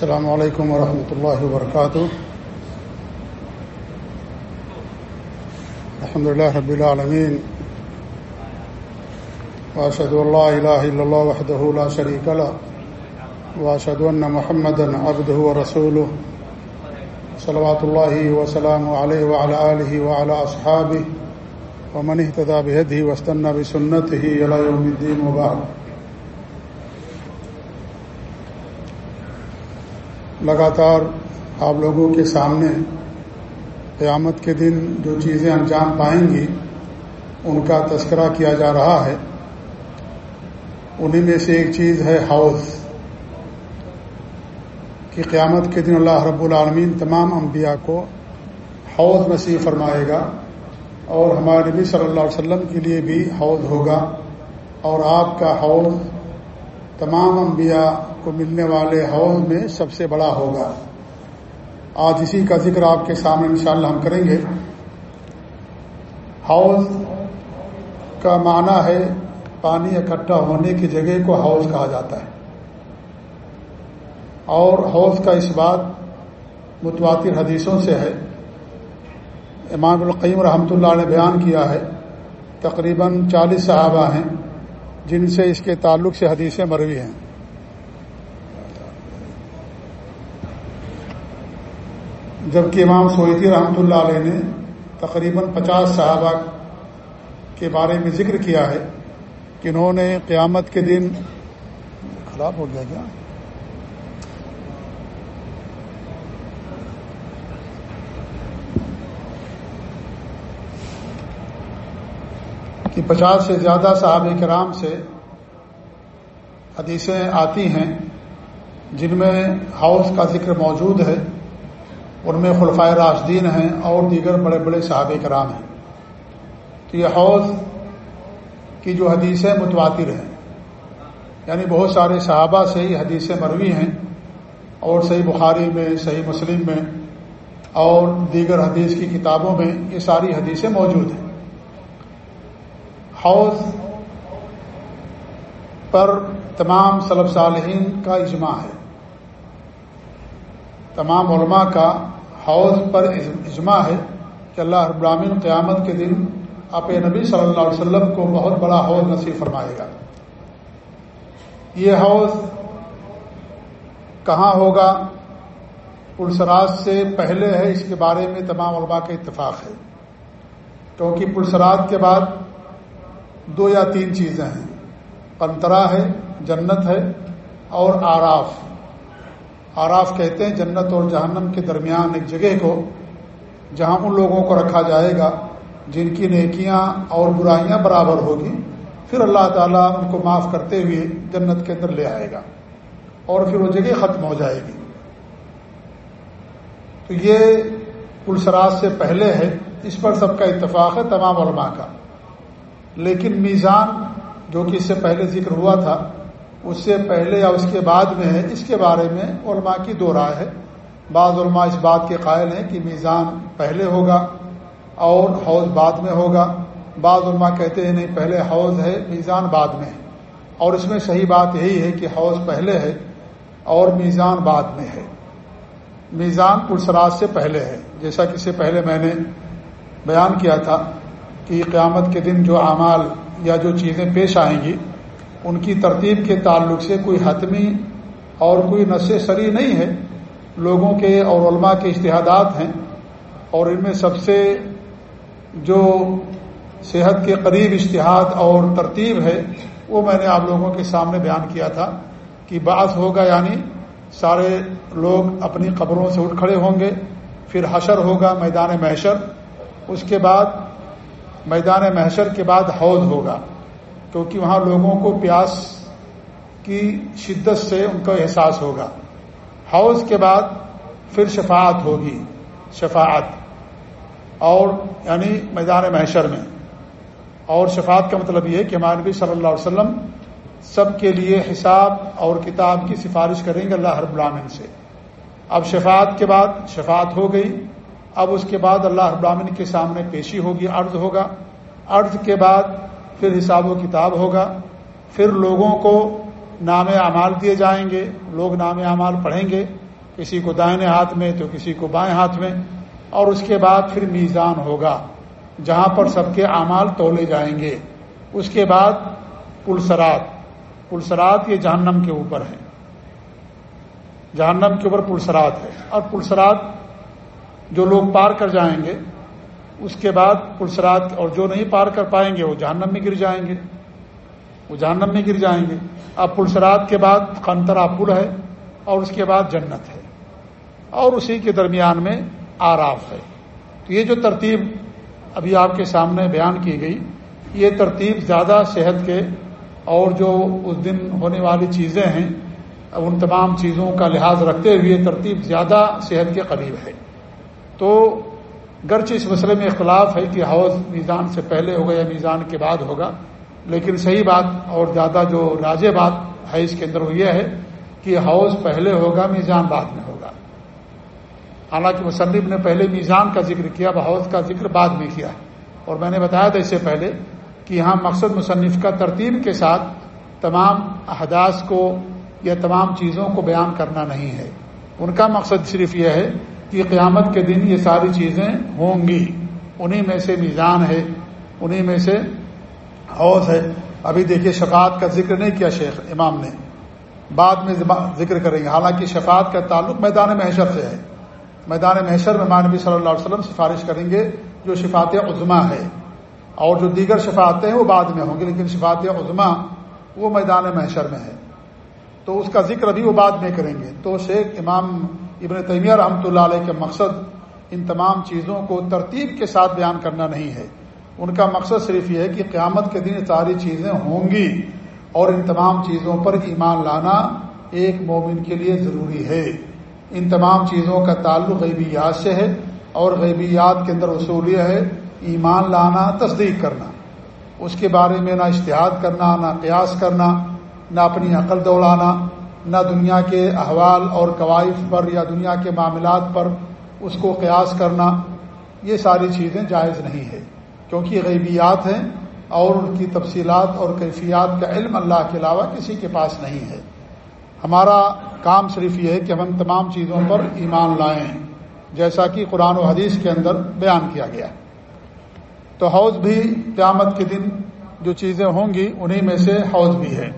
السلام علیکم ورحمۃ اللہ وبرکاتہ۔ الحمد لله رب العالمين وأشهد أن لا إله إلا الله وحده لا شريك له وأشهد أن محمدا عبده ورسوله صلوات الله وسلامه عليه وعلى آله وعلى أصحابه ومن اهتدى بهده واستنى بسنته إلى يوم الدين وبعد۔ لگاتار آپ لوگوں کے سامنے قیامت کے دن جو چیزیں انجام پائیں گی، ان کا تذکرہ کیا جا رہا ہے۔ انہیں میں سے ایک چیز ہے حوض، کہ قیامت کے دن اللہ رب العالمین تمام انبیاء کو حوض نصیب فرمائے گا اور ہمارے نبی صلی اللہ علیہ وسلم کے لیے بھی حوض ہوگا۔ اور آپ کا حوض تمام انبیاء کو ملنے والے حوض میں سب سے بڑا ہوگا۔ آج اسی کا ذکر آپ کے سامنے انشاءاللہ ہم کریں گے۔ حوض کا معنی ہے پانی اکٹھا ہونے کی جگہ کو حوض کہا جاتا ہے۔ اور حوض کا اس بات متواتر حدیثوں سے ہے۔ امام القیم رحمۃ اللہ نے بیان کیا ہے۔ تقریباً چالیس صحابہ ہیں جن سے اس کے تعلق سے حدیثیں مروی ہیں۔ جبکہ امام سویتی رحمۃ اللہ علیہ نے تقریباً پچاس صحابہ کے بارے میں ذکر کیا ہے کہ انہوں نے قیامت کے دن خراب ہو گیا کیا؟ کہ پچاس سے زیادہ صحابہ کرام سے حدیثیں آتی ہیں جن میں ہاؤس کا ذکر موجود ہے۔ ان میں خلفائے راشدین ہیں اور دیگر بڑے بڑے صحابہ کرام ہیں۔ تو یہ حوض کی جو حدیثیں متواتر ہیں یعنی بہت سارے صحابہ سے ہی حدیثیں مروی ہیں، اور صحیح بخاری میں، صحیح مسلم میں، اور دیگر حدیث کی کتابوں میں یہ ساری حدیثیں موجود ہیں۔ حوض پر تمام صلب صالحین کا اجماع ہے۔ تمام علماء کا حوض پر اجماع ہے کہ اللہ ابراہین قیامت کے دن آپ نبی صلی اللہ علیہ وسلم کو بہت بڑا حوض نصیب فرمائے گا۔ یہ حوض کہاں ہوگا؟ پلسرات سے پہلے ہے، اس کے بارے میں تمام علماء کا اتفاق ہے۔ کیونکہ پلسرات کے بعد دو یا تین چیزیں ہیں۔ پنترا ہے، جنت ہے اور آراف۔ آراف کہتے ہیں جنت اور جہنم کے درمیان ایک جگہ کو جہاں ان لوگوں کو رکھا جائے گا جن کی نیکیاں اور برائیاں برابر ہوگی۔ پھر اللہ تعالیٰ ان کو معاف کرتے ہوئے جنت کے اندر لے آئے گا اور پھر وہ جگہ ختم ہو جائے گی۔ تو یہ پلسراج سے پہلے ہے۔ اس پر سب کا اتفاق ہے تمام علماء کا۔ لیکن میزان جو کہ اس سے پہلے ذکر ہوا تھا اس سے پہلے یا اس کے بعد میں ہے، اس کے بارے میں علماء کی دو رائے ہے۔ بعض علماء اس بات کے قائل ہیں کہ میزان پہلے ہوگا اور حوض بعد میں ہوگا۔ بعض علماء کہتے ہیں، نہیں، پہلے حوض ہے، میزان بعد میں ہے۔ اور اس میں صحیح بات یہی ہے کہ حوض پہلے ہے اور میزان بعد میں ہے۔ میزان پرسراج سے پہلے ہے۔ جیسا کہ سے پہلے میں نے بیان کیا تھا کہ قیامت کے دن جو اعمال یا جو چیزیں پیش آئیں گی ان کی ترتیب کے تعلق سے کوئی حتمی اور کوئی نشے سری نہیں ہے۔ لوگوں کے اور علماء کے اشتہادات ہیں اور ان میں سب سے جو صحت کے قریب اشتہاد اور ترتیب ہے، وہ میں نے آپ لوگوں کے سامنے بیان کیا تھا کہ بعض ہوگا یعنی سارے لوگ اپنی قبروں سے اٹھ کھڑے ہوں گے۔ پھر حشر ہوگا، میدان محشر۔ اس کے بعد، میدان محشر کے بعد حوض ہوگا۔ کیونکہ وہاں لوگوں کو پیاس کی شدت سے ان کا احساس ہوگا۔ حوض کے بعد پھر شفاعت ہوگی، شفاعت۔ اور یعنی میدان محشر میں۔ اور شفاعت کا مطلب یہ کہ ہمارے نبی صلی اللہ علیہ وسلم سب کے لیے حساب اور کتاب کی سفارش کریں گے اللہ رب العامن سے۔ اب شفاعت کے بعد شفاعت ہو گئی، اب اس کے بعد اللہ ابراہین کے سامنے پیشی ہوگی، عرض ہوگا۔ عرض کے بعد پھر حساب و کتاب ہوگا، پھر لوگوں کو نام اعمال دیے جائیں گے، لوگ نام اعمال پڑھیں گے، کسی کو دائنے ہاتھ میں تو کسی کو بائیں ہاتھ میں، اور اس کے بعد پھر میزان ہوگا، جہاں پر سب کے اعمال تولے جائیں گے۔ اس کے بعد پلسرات پلسرات یہ جہنم کے اوپر ہے جہنم کے اوپر پلسرات ہے، اور پلسرات جو لوگ پار کر جائیں گے اس کے بعد پلسرات اور جو نہیں پار کر پائیں گے وہ جہنم میں گر جائیں گے۔ وہ جہنم میں گر جائیں گے۔ اب پلسرات کے بعد قنترا پل ہے اور اس کے بعد جنت ہے۔ اور اسی کے درمیان میں آراف ہے۔ تو یہ جو ترتیب ابھی آپ کے سامنے بیان کی گئی، یہ ترتیب زیادہ صحت کے اور جو اس دن ہونے والی چیزیں ہیں، ان تمام چیزوں کا لحاظ رکھتے ہوئے ترتیب زیادہ صحت کے قریب ہے۔ تو گرچہ اس مسئلے میں اختلاف ہے کہ حوض میزان سے پہلے ہوگا یا میزان کے بعد ہوگا، لیکن صحیح بات اور زیادہ جو راج بات ہے اس کے اندر وہ یہ ہے کہ حوض پہلے ہوگا، میزان بعد میں ہوگا۔ حالانکہ مصنف نے پہلے میزان کا ذکر کیا حوض کا ذکر بعد میں کیا اور میں نے بتایا تھا اس سے پہلے کہ یہاں مقصد مصنف کا ترتیب کے ساتھ تمام احداث کو یا تمام چیزوں کو بیان کرنا نہیں ہے۔ ان کا مقصد صرف یہ ہے کہ قیامت کے دن یہ ساری چیزیں ہوں گی۔ انہی میں سے میزان ہے، انہی میں سے حوض ہے۔ ابھی دیکھیے شفاعت کا ذکر نہیں کیا شیخ امام نے۔ بعد میں ذکر کریں گے۔ حالانکہ شفاعت کا تعلق میدان محشر سے ہے۔ میدان محشر میں مانبی صلی اللہ علیہ وسلم سفارش کریں گے جو شفات عظما ہے۔ اور جو دیگر شفاعتیں ہیں وہ بعد میں ہوں گی، لیکن شفات عظما وہ میدان محشر میں ہے۔ تو اس کا ذکر ابھی وہ بعد میں کریں گے۔ تو شیخ امام ابن تیمیہ رحمۃ اللہ علیہ کے مقصد ان تمام چیزوں کو ترتیب کے ساتھ بیان کرنا نہیں ہے۔ ان کا مقصد صرف یہ ہے کہ قیامت کے دن ساری چیزیں ہوں گی اور ان تمام چیزوں پر ایمان لانا ایک مومن کے لیے ضروری ہے۔ ان تمام چیزوں کا تعلق غیبیات سے ہے اور غیبیات کے اندر اصول یہ ہے، ایمان لانا، تصدیق کرنا۔ اس کے بارے میں نہ اشتہاد کرنا، نہ قیاس کرنا، نہ اپنی عقل دوڑانا۔ نہ دنیا کے احوال اور قوائف پر یا دنیا کے معاملات پر اس کو قیاس کرنا، یہ ساری چیزیں جائز نہیں ہے کیونکہ غیبیات ہیں اور ان کی تفصیلات اور کیفیات کا علم اللہ کے علاوہ کسی کے پاس نہیں ہے۔ ہمارا کام صرف یہ ہے کہ ہم تمام چیزوں پر ایمان لائیں، جیسا کہ قرآن و حدیث کے اندر بیان کیا گیا۔ تو حوض بھی قیامت کے دن جو چیزیں ہوں گی، انہی میں سے حوض بھی ہے۔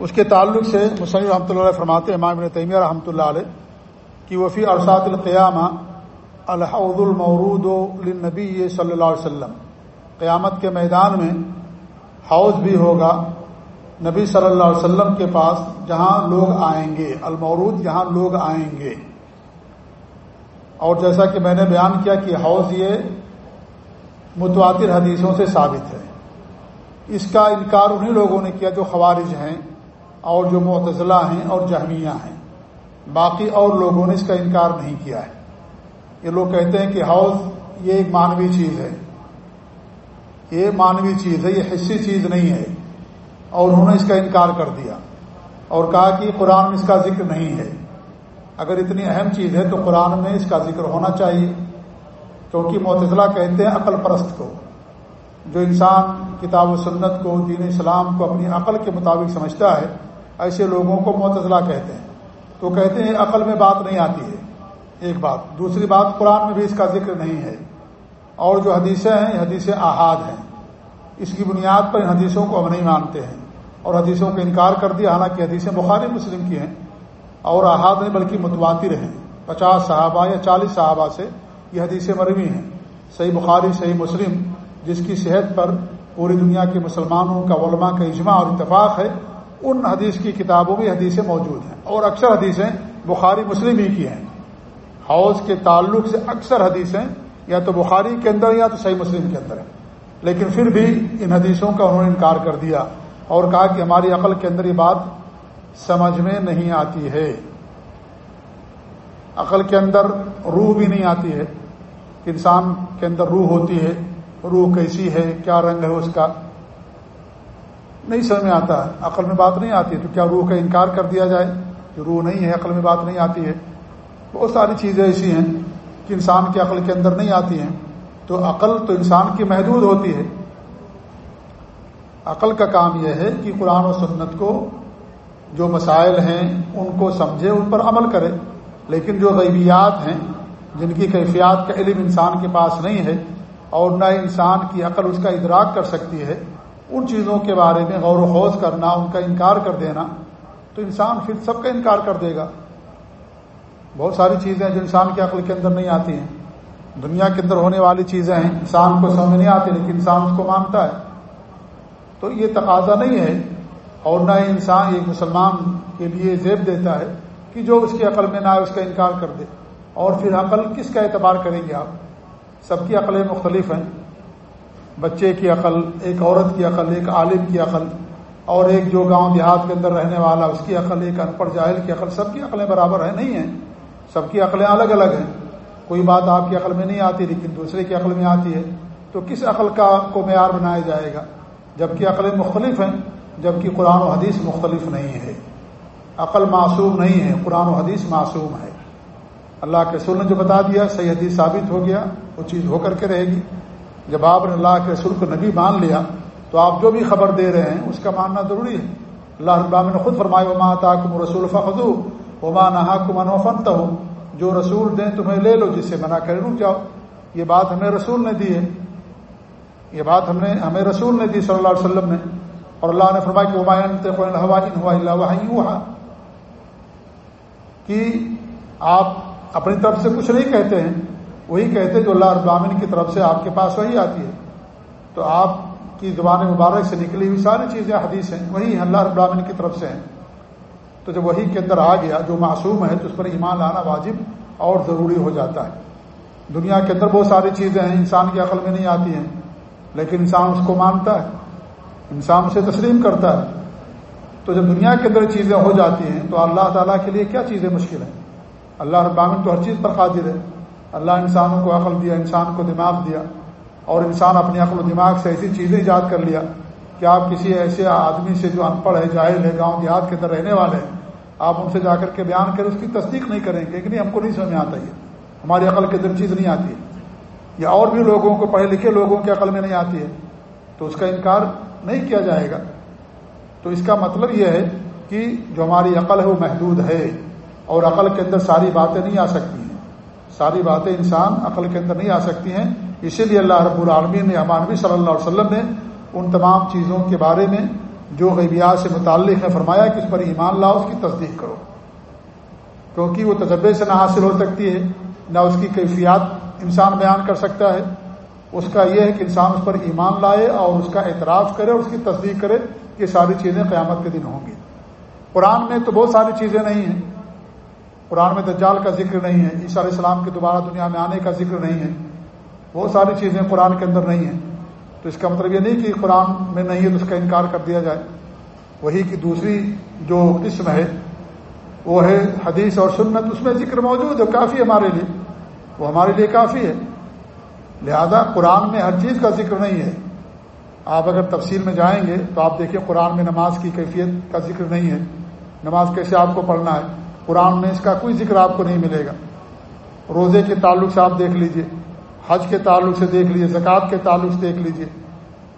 اس کے تعلق سے مسلم رحمۃ اللہ علیہ فرماتے امام تیمیہ رحمۃ اللہ علیہ، کہ وفی ارسات القیامہ الحد المورود النبی صلی اللہ علیہ وسلم۔ قیامت کے میدان میں حوض بھی ہوگا نبی صلی اللہ علیہ وسلم کے پاس، جہاں لوگ آئیں گے۔ المورود جہاں لوگ آئیں گے۔ اور جیسا کہ میں نے بیان کیا کہ حوض یہ متواتر حدیثوں سے ثابت ہے۔ اس کا انکار انہیں لوگوں نے کیا جو خوارج ہیں۔ اور جو معتزلہ ہیں اور جہمیہ ہیں۔ باقی اور لوگوں نے اس کا انکار نہیں کیا ہے۔ یہ لوگ کہتے ہیں کہ حوض یہ ایک مانوی چیز ہے۔ یہ مانوی چیز ہے، یہ حصی چیز نہیں ہے۔ اور انہوں نے اس کا انکار کر دیا۔ اور کہا کہ قرآن میں اس کا ذکر نہیں ہے۔ اگر اتنی اہم چیز ہے تو قرآن میں اس کا ذکر ہونا چاہیے۔ کیونکہ معتضلہ کہتے ہیں عقل پرست کو۔ جو انسان کتاب و سنت کو، دین اسلام کو اپنی عقل کے مطابق سمجھتا ہے ایسے لوگوں کو معتضلہ کہتے ہیں۔ تو کہتے ہیں عقل میں بات نہیں آتی ہے۔ ایک بات۔ دوسری بات، قرآن میں بھی اس کا ذکر نہیں ہے۔ اور جو حدیثیں ہیں یہ حدیثیں احاد ہیں۔ اس کی بنیاد پر ان حدیثوں کو ہم نہیں مانتے ہیں۔ اور حدیثوں کا انکار کر دیا۔ حالانکہ حدیثیں بخاری مسلم کی ہیں۔ اور احاد نہیں، بلکہ متواتر ہیں۔ پچاس صحابہ یا چالیس صحابہ سے یہ حدیثیں مروی ہیں۔ صحیح بخاری، صحیح مسلم، جس کی صحت پر پوری دنیا کے مسلمانوں کا علماء کا اجماع اور اتفاق ہے۔ ان حدیث کی کتابوں میں حدیثیں موجود ہیں اور اکثر حدیثیں بخاری مسلم ہی کی ہیں۔ حوض کے تعلق سے اکثر حدیثیں یا تو بخاری کے اندر یا تو صحیح مسلم کے اندر ہیں۔ لیکن پھر بھی ان حدیثوں کا انہوں نے انکار کر دیا اور کہا کہ ہماری عقل کے اندر یہ بات سمجھ میں نہیں آتی ہے۔ عقل کے اندر روح بھی نہیں آتی ہے۔ انسان کے اندر روح ہوتی ہے، روح کیسی ہے، کیا رنگ ہے اس کا؟ نہیں سمجھ میں آتا ہے عقل میں بات نہیں آتی، تو کیا روح کا انکار کر دیا جائے؟ کہ روح نہیں ہے، عقل میں بات نہیں آتی ہے۔ بہت ساری چیزیں ایسی ہیں کہ انسان کی عقل کے اندر نہیں آتی ہیں۔ تو عقل تو انسان کی محدود ہوتی ہے۔ عقل کا کام یہ ہے کہ قرآن و سنت کو جو مسائل ہیں، ان کو سمجھے، ان پر عمل کرے۔ لیکن جو غیبیات ہیں، جن کی کیفیات کا علم انسان کے پاس نہیں ہے، اور نہ انسان کی عقل اس کا ادراک کر سکتی ہے ان چیزوں کے بارے میں غور و خوض کرنا، ان کا انکار کر دینا، تو انسان پھر سب کا انکار کر دے گا۔ بہت ساری چیزیں جو انسان کی عقل کے اندر نہیں آتی ہیں۔ دنیا کے اندر ہونے والی چیزیں ہیں، انسان کو سمجھ نہیں آتی، لیکن انسان اس کو مانتا ہے۔ تو یہ تقاضا نہیں ہے اور نہ انسان ایک مسلمان کے لیے زیب دیتا ہے کہ جو اس کی عقل میں نہ اس کا انکار کر دے۔ اور پھر عقل کس کا اعتبار کریں گے آپ؟ سب کی عقلیں مختلف ہیں۔ بچے کی عقل، ایک عورت کی عقل، ایک عالم کی عقل، اور ایک جو گاؤں دیہات کے اندر رہنے والا، اس کی عقل، ایک ان پڑھ جاہل کی عقل، سب کی عقلیں برابر ہیں، نہیں ہیں؟ سب کی عقلیں الگ الگ ہیں۔ کوئی بات آپ کی عقل میں نہیں آتی، لیکن دوسرے کی عقل میں آتی ہے، تو کس عقل کا کو معیار بنایا جائے گا؟ جبکہ عقلیں مختلف ہیں، جبکہ قرآن و حدیث مختلف نہیں ہے۔ عقل معصوم نہیں ہے، قرآن و حدیث معصوم ہے۔ اللہ کے رسول نے جو بتا دیا، صحیح حدیث ثابت ہو گیا، وہ چیز ہو کر کے رہے گی۔ جب آپ نے اللہ کے رسول کو نبی مان لیا تو آپ جو بھی خبر دے رہے ہیں، اس کا ماننا ضروری ہے۔ اللہ ابام نے خود فرمایا، وما تاکم رسول فخو وما نہا کمن فنت ہو جو رسول دیں تمہیں لے لو، جس سے منع کرے رک جاؤ۔ یہ بات ہمیں رسول نے دی ہے۔ یہ بات ہم نے، ہمیں رسول نے دی صلی اللہ علیہ وسلم نے۔ اور اللہ نے فرمایا کہ وماین ہوا اللہ کہ آپ اپنی طرف سے کچھ نہیں کہتے ہیں وہی کہتے جو اللہ ابامن کی طرف سے آپ کے پاس وہی آتی ہے۔ تو آپ کی زبان مبارک سے نکلی ہوئی ساری چیزیں حدیث ہیں، وہی اللہ ابامن کی طرف سے ہیں۔ تو جب وہی کے اندر آ گیا، جو معصوم ہے، تو اس پر ایمان لانا واجب اور ضروری ہو جاتا ہے۔ دنیا کے اندر بہت ساری چیزیں ہیں، انسان کی عقل میں نہیں آتی ہیں، لیکن انسان اس کو مانتا ہے۔ انسان اسے تسلیم کرتا ہے۔ تو جب دنیا کے اندر چیزیں ہو جاتی ہیں، تو اللہ تعالیٰ کے لیے کیا چیزیں مشکل ہیں؟ اللہ ابامن تو ہر چیز پر قادر ہے۔ اللہ انسانوں کو عقل دیا، انسان کو دماغ دیا اور انسان اپنی عقل و دماغ سے ایسی چیزیں ایجاد کر لیا کہ آپ کسی ایسے آدمی سے جو ان پڑھ ہے، جاہل ہے، گاؤں دیہات کے اندر رہنے والے ہیں، آپ ان سے جا کر کے بیان کریں، اس کی تصدیق نہیں کریں گے کہ نہیں، ہم کو نہیں سمجھ میں آتا یہ۔ ہماری عقل کے اندر چیز نہیں آتی ہے۔ یا اور بھی لوگوں کو، پڑھے لکھے لوگوں کی عقل میں نہیں آتی ہے۔ تو اس کا انکار نہیں کیا جائے گا۔ تو اس کا مطلب یہ ہے کہ جو ہماری عقل ہے، وہ محدود ہے اور عقل کے اندر ساری باتیں نہیں آ سکتی۔ ساری باتیں انسان عقل کے اندر نہیں آ سکتی ہیں۔ اسی لیے اللہ رب العالمین نے نبی صلی اللہ علیہ وسلم نے ان تمام چیزوں کے بارے میں جو غیبیات سے متعلق ہے فرمایا کہ اس پر ایمان لاؤ، اس کی تصدیق کرو۔ کیونکہ وہ تجربے سے نہ حاصل ہو سکتی ہے، نہ اس کی کیفیات انسان بیان کر سکتا ہے۔ اس کا یہ ہے کہ انسان اس پر ایمان لائے اور اس کا اعتراف کرے اور اس کی تصدیق کرے کہ ساری چیزیں قیامت کے دن ہوں گی۔ قرآن میں تو بہت ساری چیزیں نہیں ہیں۔ قرآن میں دجال کا ذکر نہیں ہے، عیسیٰ علیہ السلام کے دوبارہ دنیا میں آنے کا ذکر نہیں ہے۔ بہت ساری چیزیں قرآن کے اندر نہیں ہیں۔ تو اس کا مطلب یہ نہیں کہ قرآن میں نہیں ہے تو اس کا انکار کر دیا جائے۔ وہی کی دوسری جو قسم ہے، وہ ہے حدیث اور سنت، اس میں ذکر موجود ہے، کافی ہمارے لیے۔ وہ ہمارے لیے کافی ہے۔ لہذا قرآن میں ہر چیز کا ذکر نہیں ہے۔ آپ اگر تفصیل میں جائیں گے تو آپ دیکھیں قرآن میں نماز کی کیفیت کا ذکر نہیں ہے۔ نماز کیسے آپ کو پڑھنا ہے؟ قرآن میں اس کا کوئی ذکر آپ کو نہیں ملے گا۔ روزے کے تعلق سے آپ دیکھ لیجیے، حج کے تعلق سے دیکھ لیجیے زکوٰۃ کے تعلق سے دیکھ لیجیے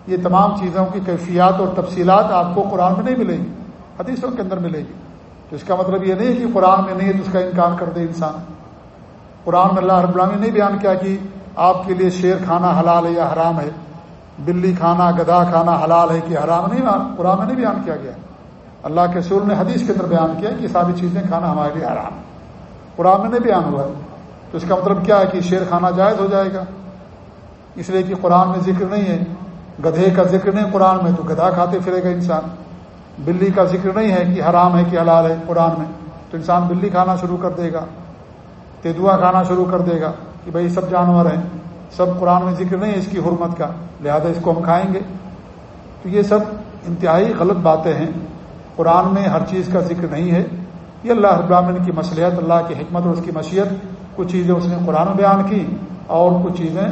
یہ تمام چیزوں کی کیفیات اور تفصیلات آپ کو قرآن میں نہیں ملے گی، حدیثوں کے اندر ملے گی۔ تو اس کا مطلب یہ نہیں کہ قرآن میں نہیں ہے تو اس کا انکار کر دے انسان۔ قرآن میں اللہ رب العالمین نے نہیں بیان کیا کہ آپ کے لیے شیر کھانا حلال ہے یا حرام ہے، بلی کھانا، گدا کھانا حلال ہے کہ حرام نہیں، قرآن میں نہیں بیان کیا گیا۔ اللہ کے سور نے حدیث کے اندر بیان کیا کہ ساری چیزیں کھانا ہمارے لیے حرام قرآن میں نہیں بیان ہوا ہے۔ تو اس کا مطلب کیا ہے کہ شیر کھانا جائز ہو جائے گا؟ اس لیے کہ قرآن میں ذکر نہیں ہے۔ گدھے کا ذکر نہیں قرآن میں، تو گدھا کھاتے پھرے گا انسان۔ بلی کا ذکر نہیں ہے کہ حرام ہے کہ حلال ہے قرآن میں۔ تو انسان بلی کھانا شروع کر دے گا۔ تیدوا کھانا شروع کر دے گا کہ بھائی سب جانور ہیں۔ سب قرآن میں ذکر نہیں ہے اس کی حرمت کا۔ لہذا اس کو ہم کھائیں گے۔ تو یہ سب انتہائی غلط باتیں ہیں۔ قرآن میں ہر چیز کا ذکر نہیں ہے۔ یہ اللہ ابراہین کی مصلیت اللہ کی حکمت اور اس کی مشیت۔ کچھ چیزیں اس نے قرآن بیان کی اور کچھ چیزیں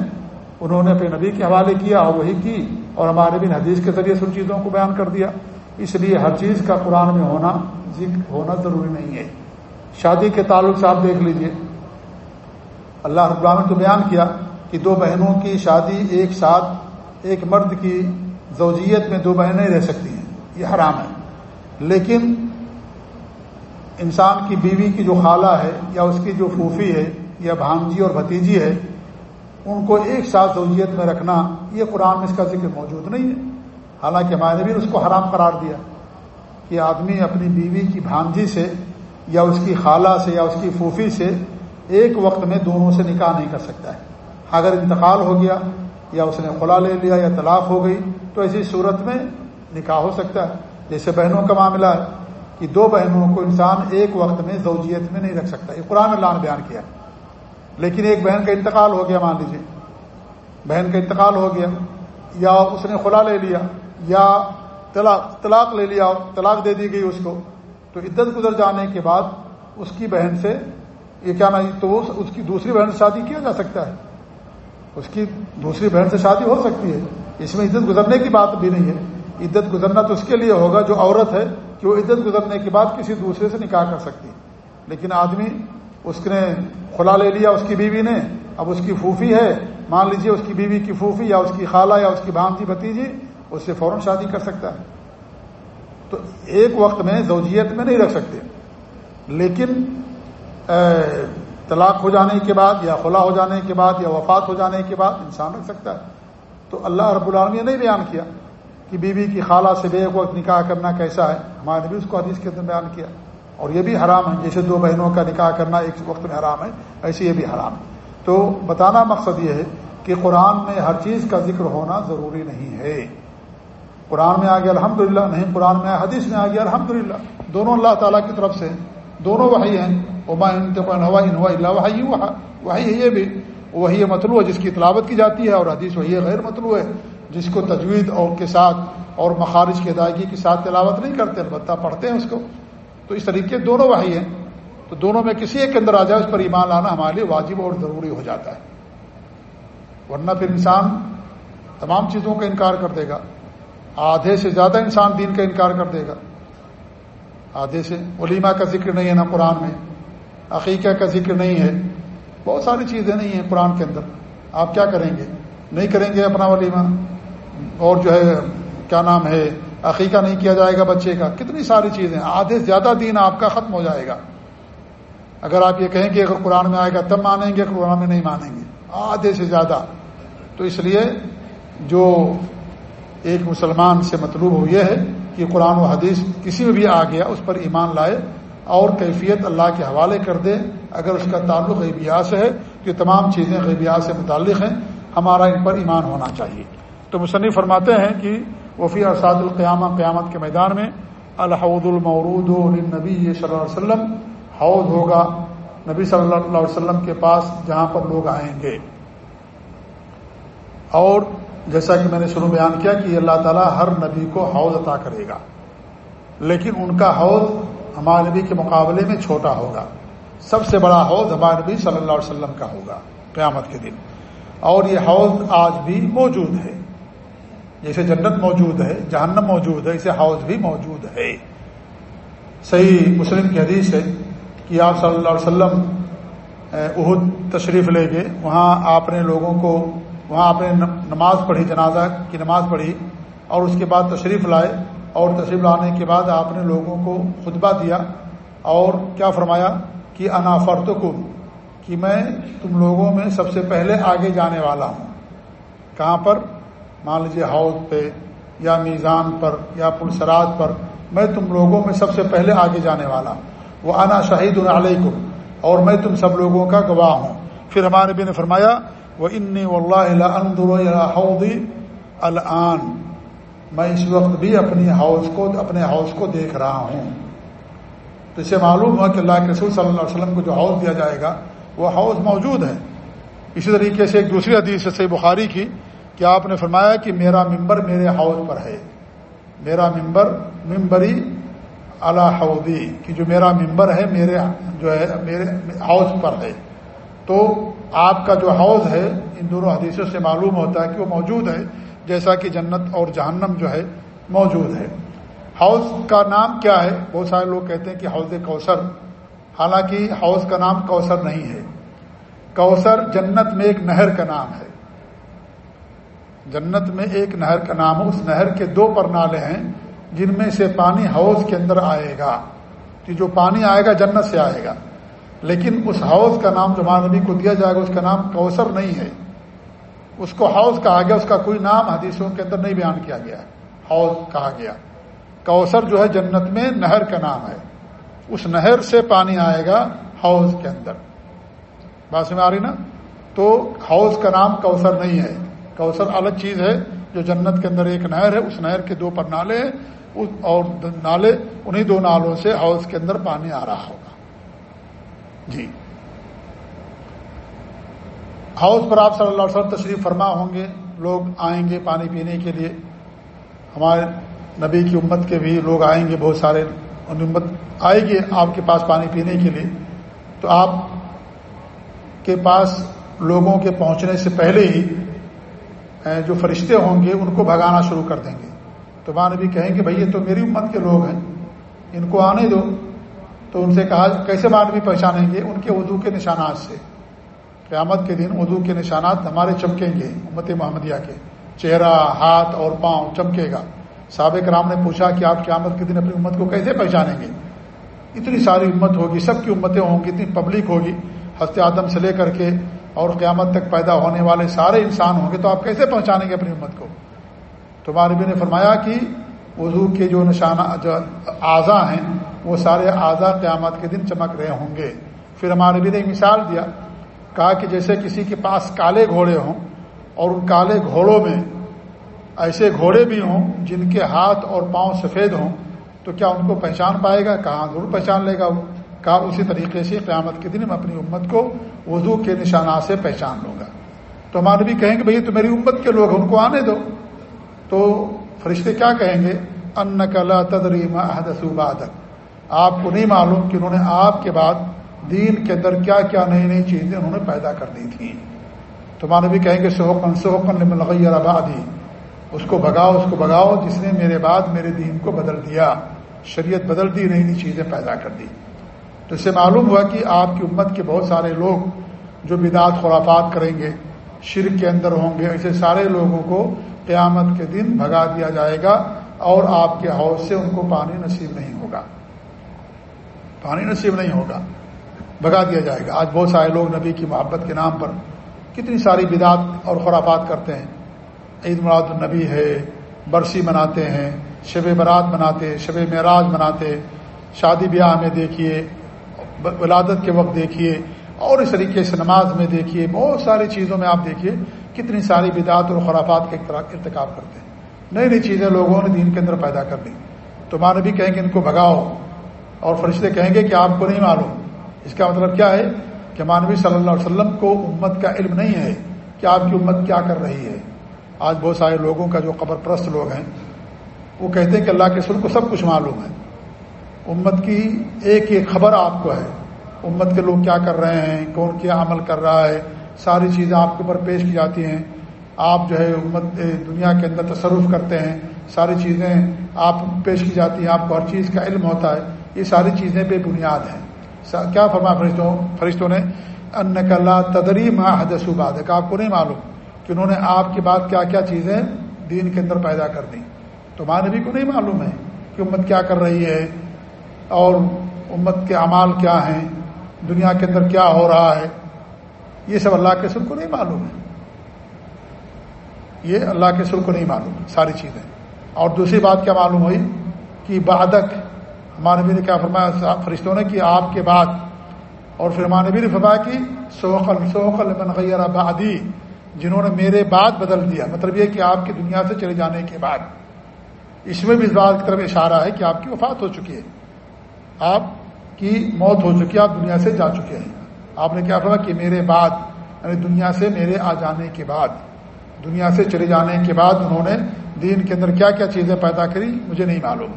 انہوں نے اپنے نبی کے حوالے کیا اور وہی کی اور ہمارے بھی حدیث کے ذریعے سے ان چیزوں کو بیان کر دیا۔ اس لیے ہر چیز کا قرآن میں ہونا ذکر ہونا ضروری نہیں ہے۔ شادی کے تعلق سے آپ دیکھ لیجیے۔ اللہ رب نے تو بیان کیا کہ دو بہنوں کی شادی ایک ساتھ، ایک مرد کی زوجیت میں دو بہنیں رہ سکتی ہیں۔ یہ حرام ہے۔ لیکن انسان کی بیوی کی جو خالہ ہے یا اس کی جو پھوفی ہے یا بھانجی اور بھتیجی ہے، ان کو ایک ساتھ زوجیت میں رکھنا، یہ قرآن میں اس کا ذکر موجود نہیں ہے۔ حالانکہ ہمارے بھی اس کو حرام قرار دیا کہ آدمی اپنی بیوی کی بھانجی سے یا اس کی خالہ سے یا اس کی پھوفی سے ایک وقت میں دونوں سے نکاح نہیں کر سکتا ہے۔ اگر انتقال ہو گیا یا اس نے خلا لے لیا یا طلاق ہو گئی تو ایسی صورت میں نکاح ہو سکتا ہے۔ جیسے بہنوں کا معاملہ ہے کہ دو بہنوں کو انسان ایک وقت میں زوجیت میں نہیں رکھ سکتا۔ یہ قرآن اللہ نے بیان کیا لیکن ایک بہن کا انتقال ہو گیا، مان لیجیے بہن کا انتقال ہو گیا، یا اس نے خلا لے لیا، یا طلاق طلاق لے لیا، طلاق دے دی گئی اس کو۔ تو عدت گزر جانے کے بعد اس کی بہن سے یہ کیا نہیں جی؟ تو اس کی دوسری بہن سے شادی کیا جا سکتا ہے؟ اس کی دوسری بہن سے شادی ہو سکتی ہے۔ اس میں عزت گزرنے کی بات بھی نہیں ہے۔ عزت گزرنا تو اس کے لیے ہوگا جو عورت ہے، کہ وہ عزت گزرنے کے بعد کسی دوسرے سے نکاح کر سکتی لیکن آدمی، اس نے کھلا لے لیا، اس کی بیوی نے، اب اس کی پھوفی ہے، مان لیجیے اس کی بیوی کی پھوفی یا اس کی خالہ یا اس کی بھانجی بھتیجی، اس سے فوراً شادی کر سکتا ہے۔ تو ایک وقت میں زوجیت میں نہیں رکھ سکتے۔ لیکن طلاق ہو جانے کے بعد یا خلا ہو جانے کے بعد یا وفات ہو جانے کے بعد انسان رکھ سکتا ہے۔ تو اللہ رب العالمی نے بیان کیا۔ کہ بیوی بی کی خالہ سے بے وقت نکاح کرنا کیسا ہے؟ ہمارے بھی اس کو حدیث کے اندر بیان کیا۔ اور یہ بھی حرام ہے، جیسے دو بہنوں کا نکاح کرنا ایک وقت میں حرام ہے، ایسے یہ بھی حرام ہے۔ تو بتانا مقصد یہ ہے کہ قرآن میں ہر چیز کا ذکر ہونا ضروری نہیں ہے۔ قرآن میں آ گیا الحمد نہیں، قرآن میں حدیث میں آ گیا الحمد دونوں اللہ تعالیٰ کی طرف سے دونوں وہی ہیں۔ اللہ وحی وہی ہے، یہ بھی وہی مطلوع ہے، جس کی تلاوت کی جاتی ہے، اور حدیث وہی غیر مطلوع ہے۔ جس کو تجوید اور کے ساتھ اور مخارج کی ادائیگی کے ساتھ تلاوت نہیں کرتے، البتہ پڑھتے ہیں اس کو۔ تو اس طریقے دونوں وہی ہیں۔ تو دونوں میں کسی ایک کے اندر آ جائے، اس پر ایمان لانا ہمارے لیے واجب اور ضروری ہو جاتا ہے۔ ورنہ پھر انسان تمام چیزوں کا انکار کر دے گا۔ آدھے سے زیادہ انسان دین کا انکار کر دے گا۔ آدھے سے ولیمہ کا ذکر نہیں ہے نا قرآن میں۔ عقیقہ کا ذکر نہیں ہے۔ بہت ساری چیزیں نہیں ہیں قرآن کے اندر۔ آپ کیا کریں گے؟ نہیں کریں گے اپنا ولیمہ اور جو ہے، کیا نام ہے، عقیقہ نہیں کیا جائے گا بچے کا۔ کتنی ساری چیزیں۔ آدھے زیادہ دین آپ کا ختم ہو جائے گا۔ اگر آپ یہ کہیں کہ اگر قرآن میں آئے گا، تب مانیں گے قرآن میں نہیں مانیں گے۔ آدھے سے زیادہ۔ تو اس لیے جو ایک مسلمان سے مطلوب ہو یہ ہے کہ قرآن و حدیث کسی میں بھی آ گیا، اس پر ایمان لائے اور کیفیت اللہ کے حوالے کر دے۔ اگر اس کا تعلق غیبیات سے ہے تو یہ تمام چیزیں غیبیات سے متعلق ہیں، ہمارا ان پر ایمان ہونا چاہیے۔ تو مصنف فرماتے ہیں کہ وفی ارساد القیامہ، قیامت کے میدان میں الحود المورود نبی صلی اللہ علیہ وسلم حوض ہوگا، نبی صلی اللہ علیہ وسلم کے پاس جہاں پر لوگ آئیں گے۔ اور جیسا کہ میں نے شروع بیان کیا کہ اللہ تعالیٰ ہر نبی کو حوض عطا کرے گا، لیکن ان کا حوض ہمارے نبی کے مقابلے میں چھوٹا ہوگا۔ سب سے بڑا حوض ہمارے نبی صلی اللہ علیہ وسلم کا ہوگا، قیامت کے دن۔ اور یہ حوض آج بھی موجود ہے۔ جیسے جنت موجود ہے، جہنم موجود ہے، اسے حوض بھی موجود ہے۔ صحیح مسلم کی حدیث ہے کہ آپ صلی اللہ علیہ وسلم عہد تشریف لے گئے۔ وہاں آپ نے لوگوں کو، وہاں آپ نے نماز پڑھی، جنازہ کی نماز پڑھی اور اس کے بعد تشریف لائے اور تشریف لانے کے بعد آپ نے لوگوں کو خطبہ دیا اور کیا فرمایا کہ انا فرتکم، کہ میں تم لوگوں میں سب سے پہلے آگے جانے والا ہوں۔ کہاں پر؟ مان لیجیے حوض پہ یا میزان پر یا پلسرات پر میں تم لوگوں میں سب سے پہلے آگے جانے والا وہ انا شہید علیکم اور میں تم سب لوگوں کا گواہ ہوں۔ پھر ہمارے بھی نے فرمایا وہ ان الان میں اس وقت بھی اپنی ہاؤس کو، اپنے ہاؤس کو دیکھ رہا ہوں۔ تو اسے معلوم ہوا کہ اللہ کے رسول صلی اللہ علیہ وسلم کو جو ہاؤس دیا جائے گا، وہ ہاؤس موجود ہے۔ اسی طریقے سے ایک دوسری حدیث سے بخاری کی۔ کہ آپ نے فرمایا کہ میرا ممبر میرے ہاؤس پر ہے۔ میرا ممبر، ممبری اللہ ہودی کہ جو میرا ممبر ہے، میرے جو ہے، میرے ہاؤس پر ہے۔ تو آپ کا جو حوض ہے، ان دونوں حدیثوں سے معلوم ہوتا ہے کہ وہ موجود ہے، جیسا کہ جنت اور جہنم جو ہے، موجود ہے۔ حوض کا نام کیا ہے؟ بہت سارے لوگ کہتے ہیں کہ حوض کوثر۔ حالانکہ حوض کا نام کوثر نہیں ہے۔ کوثر جنت میں ایک نہر کا نام ہے۔ جنت میں ایک نہر کا نام ہے، اس نہر کے دو پرنالے ہیں، جن میں سے پانی حوض کے اندر آئے گا۔ کہ جو پانی آئے گا، جنت سے آئے گا۔ لیکن اس حوض کا نام جو نبی کو دیا جائے گا، اس کا نام کوثر نہیں ہے۔ اس کو حوض کہا گیا، اس کا کوئی نام حدیثوں کے اندر نہیں بیان کیا گیا۔ حوض کہا گیا۔ کوثر جو ہے جنت میں نہر کا نام ہے۔ اس نہر سے پانی آئے گا حوض کے اندر۔ بات میں آ رہی نا؟ تو حوض کا نام کوثر نہیں ہے۔ کوثر الگ چیز ہے جو جنت کے اندر ایک نہر ہے، اس نہر کے دو پر نالے ہیں اور نالے انہیں دو نالوں سے حوض کے اندر پانی آ رہا ہوگا۔ جی۔ ہاؤس پر آپ صلی اللہ علیہ وسلم تشریف فرما ہوں گے، لوگ آئیں گے پانی پینے کے لیے۔ ہمارے نبی کی امت کے بھی لوگ آئیں گے، بہت سارے امت آئے گی آپ کے پاس پانی پینے کے لیے۔ تو آپ کے پاس لوگوں کے پہنچنے سے پہلے ہی جو فرشتے ہوں گے، ان کو بھگانا شروع کر دیں گے۔ تو وہاں نبی کہیں گے، بھائی، یہ تو میری امت کے لوگ ہیں، ان کو آنے دو۔ تو ان سے کہا، کیسے مانوی پہچانیں گے؟ ان کے اردو کے نشانات سے۔ قیامت کے دن اردو کے نشانات ہمارے چمکیں گے، امت محمدیہ کے۔ چہرہ، ہاتھ اور پاؤں چمکے گا۔ سابق رام نے پوچھا کہ آپ قیامت کے دن اپنی امت کو کیسے پہچانیں گے؟ اتنی ساری امت ہوگی، سب کی امتیں ہوں گی، اتنی پبلک ہوگی۔ ہست آدم سے لے کر کے اور قیامت تک پیدا ہونے والے سارے انسان ہوں گے تو آپ کیسے پہچانیں گے اپنی امت کو؟ تو ماربی نے فرمایا کہ وضو کے جو نشانہ جو اعضا ہیں، وہ سارے اعضا قیامت کے دن چمک رہے ہوں گے۔ پھر ہمارے بھی نے مثال دیا۔ کہا کہ جیسے کسی کے پاس کالے گھوڑے ہوں اور ان کالے گھوڑوں میں ایسے گھوڑے بھی ہوں جن کے ہاتھ اور پاؤں سفید ہوں، تو کیا ان کو پہچان پائے گا؟ کہاں ضرور پہچان لے گا وہ؟ کہا اسی طریقے سے قیامت کے دن میں اپنی امت کو وضو کے نشانات سے پہچان لوں گا۔ تو ہمارے بھی کہیں گے بھائی تو میری امت کے لوگ ان کو آنے دو۔ تو فرشتے کیا کہیں گے؟ ان کلا تدریم عہدسوبادک آپ کو نہیں معلوم کہ انہوں نے آپ کے بعد دین کے اندر کیا کیا نئی نئی چیزیں انہوں نے پیدا کر دی تھیں۔ تو مانو بھی کہیں گے سوکن سوکن لغیر آبادی اس کو بگاؤ اس کو بگاؤ جس نے میرے بعد میرے دین کو بدل دیا۔ شریعت بدل دی، نئی نئی چیزیں پیدا کر دی۔ تو اس سے معلوم ہوا کہ آپ کی امت کے بہت سارے لوگ جو بدعت، خرافات کریں گے، شرک کے اندر ہوں گے ایسے سارے لوگوں کو قیامت کے دن بھگا دیا جائے گا اور آپ کے حوض سے ان کو پانی نصیب نہیں ہوگا۔ پانی نصیب نہیں ہوگا۔ بگا دیا جائے گا۔ آج بہت سارے لوگ نبی کی محبت کے نام پر کتنی ساری بدعت اور خرافات کرتے ہیں۔ عید مراد النبی ہے، برسی مناتے ہیں، شب برات مناتے، شب معراج مناتے، شادی بیاہ میں دیکھیے ولادت کے وقت دیکھیے اور اس طریقے سے نماز میں دیکھیے، بہت ساری چیزوں میں آپ دیکھیے کتنی ساری بدعت اور خرافات کا ارتکاب کرتے ہیں۔ نئی نئی چیزیں لوگوں نے دین کے اندر پیدا کر دی۔ تو ماں بھی کہیں کہ ان کو بھگاؤ اور فرشتے کہیں گے کہ آپ کو نہیں معلوم۔ اس کا مطلب کیا ہے کہ مانوی صلی اللہ علیہ وسلم کو امت کا علم نہیں ہے کہ آپ کی امت کیا کر رہی ہے۔ آج بہت سارے لوگوں کا جو قبر پرست لوگ ہیں، وہ کہتے ہیں کہ اللہ کے سر کو سب کچھ معلوم ہے۔ امت کی ایک ایک خبر آپ کو ہے۔ امت کے لوگ کیا کر رہے ہیں؟ کون کیا عمل کر رہا ہے؟ ساری چیزیں آپ کے اوپر پیش کی جاتی ہیں۔ آپ جو ہے امت دنیا کے اندر تصرف کرتے ہیں۔ ساری چیزیں آپ پیش کی جاتی ہیں۔ آپ کو ہر چیز کا علم ہوتا ہے۔ یہ ساری چیزیں بے بنیاد ہیں۔ کیا فرما فرشتوں فرشتوں نے؟ ان کلا تدری ماں حدس باد آپ کو نہیں معلوم کہ انہوں نے آپ کے بعد کیا کیا چیزیں دین کے اندر پیدا کر دیں۔ تو ماں نبی کو نہیں معلوم ہے کہ امت کیا کر رہی ہے۔ اور امت کے اعمال کیا ہیں، دنیا کے اندر کیا ہو رہا ہے، یہ سب اللہ کے سر کو نہیں معلوم ہے۔ یہ اللہ کے سر کو نہیں معلوم، ساری چیزیں۔ اور دوسری بات کیا معلوم ہوئی؟ کہ بادک ہمارے بھی نے کیا فرمایا، فرشتوں نے کہ آپ کے بعد۔ اور پھر ہمارے بھی نے فرمایا کہ سوخل سوخل من غیر بادی جنہوں نے میرے بعد بدل دیا۔ مطلب یہ کہ آپ کی دنیا سے چلے جانے کے بعد۔ اس میں بھی اس بات کی طرف اشارہ ہے کہ آپ کی وفات ہو چکی ہے۔ آپ کی موت ہو چکی ہے، آپ دنیا سے جا چکے ہیں۔ آپ نے کیا فرمایا کہ میرے بعد یعنی دنیا سے میرے آ جانے کے بعد، دنیا سے چلے جانے کے بعد انہوں نے دین کے اندر کیا کیا چیزیں پیدا کری؟ مجھے نہیں معلوم۔